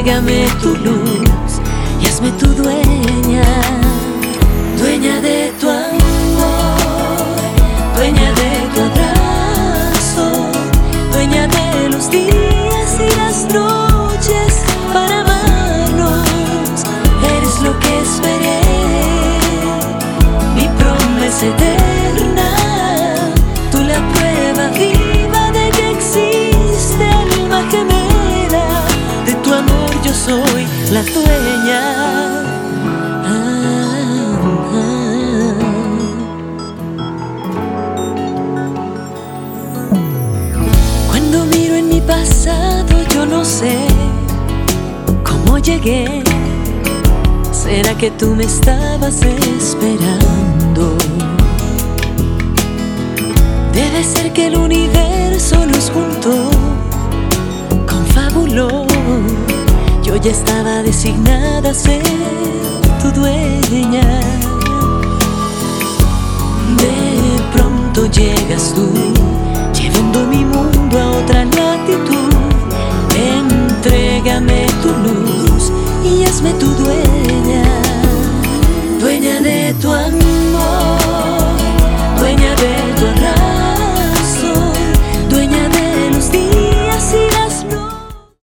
Entrégame tu luz y hazme tu dueña, dueña de tu amor, dueña de tu abrazo, dueña de los días y las noches para amarnos. Eres lo que esperé, mi promesa eterna, yo soy la dueña. Cuando miro en mi pasado yo no sé cómo llegué. ¿Será que tú me estabas esperando? Debe ser que el universo nos juntó, ya estaba designada a ser tu dueña. De pronto llegas tú, llevando mi mundo a otra luz.